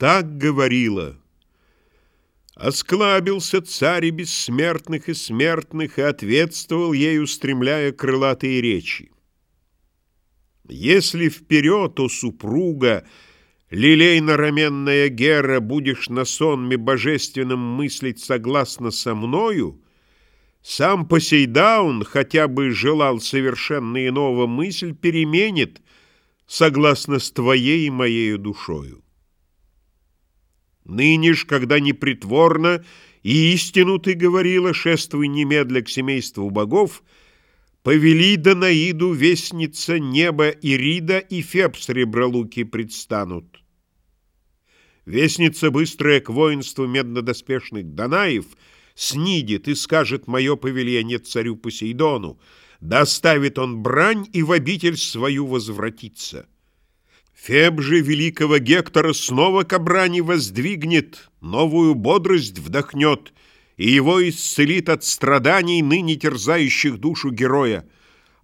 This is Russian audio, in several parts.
Так говорила. Осклабился царь и бессмертных и смертных и ответствовал ей, устремляя крылатые речи. Если вперед, о супруга, лилейно-раменная Гера, будешь на сонме божественном мыслить согласно со мною, сам Посейдаун, хотя бы желал совершенно иного мысль, переменит, согласно с твоей и моею душою. Ныне ж, когда непритворно и истину ты говорила, шествуй немедля к семейству богов, повели Данаиду, вестница неба Ирида и Феб сребролуки предстанут. Вестница, быстрая к воинству меднодоспешных Данаев, снидит и скажет мое повеление царю Посейдону, доставит он брань и в обитель свою возвратится. Феб же великого Гектора снова к брани воздвигнет, новую бодрость вдохнет, и его исцелит от страданий, ныне терзающих душу героя.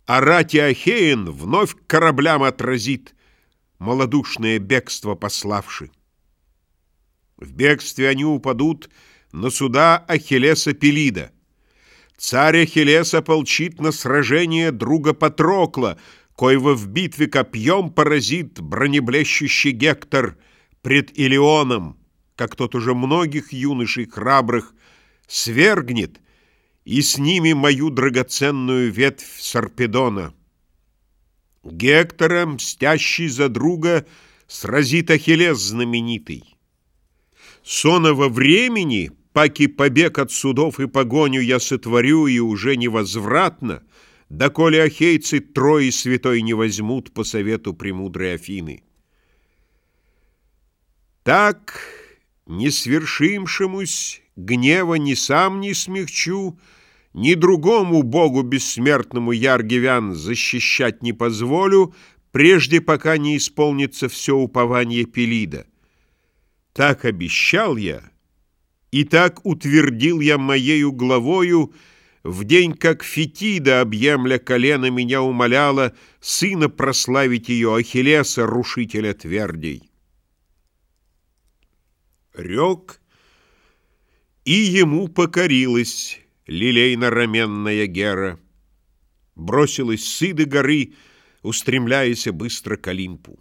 А рати Ахеин вновь к кораблям отразит, малодушное бегство пославши. В бегстве они упадут на суда Ахиллеса Пелида. Царь Ахиллес ополчит на сражение друга Патрокла, коего в битве копьем поразит бронеблещущий Гектор пред Илионом, как тот уже многих юношей храбрых свергнет, и с ними мою драгоценную ветвь Сарпедона. Гектора, мстящий за друга, сразит Ахиллес знаменитый. Сонного времени, паки побег от судов и погоню я сотворю и уже невозвратно — доколе ахейцы трои святой не возьмут по совету премудрой Афины. Так, не свершимшемусь, гнева ни сам не смягчу, ни другому богу бессмертному Яргивян защищать не позволю, прежде пока не исполнится все упование Пелида. Так обещал я, и так утвердил я моею главою, в день, как Фетида, объемля колено, меня умоляла Сына прославить ее, Ахиллеса, рушителя твердей. Рек, и ему покорилась лилейно-раменная Гера. Бросилась с горы, устремляясь быстро к Олимпу.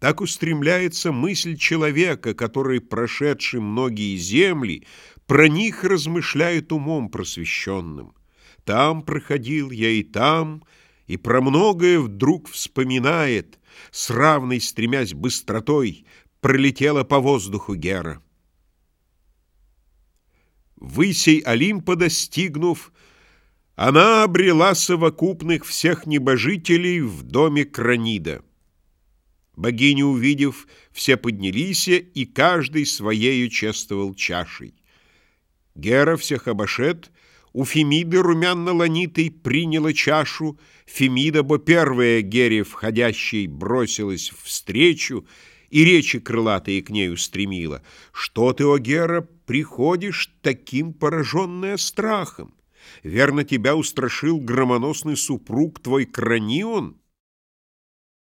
Так устремляется мысль человека, который, прошедший многие земли, про них размышляет умом просвещенным. Там проходил я и там, и про многое вдруг вспоминает, с равной стремясь быстротой, пролетела по воздуху Гера. Высей Олимпа достигнув, она обрела совокупных всех небожителей в доме Кранида. Богини, увидев, все поднялись, и каждый своею чествовал чашей. Гера всех обошед, у Фемиды румяно-ланитой приняла чашу, Фемида, бо первая Гере входящей бросилась встречу и речи крылатые к ней устремила. «Что ты, о Гера, приходишь таким пораженная страхом? Верно, тебя устрашил громоносный супруг твой Кранион?»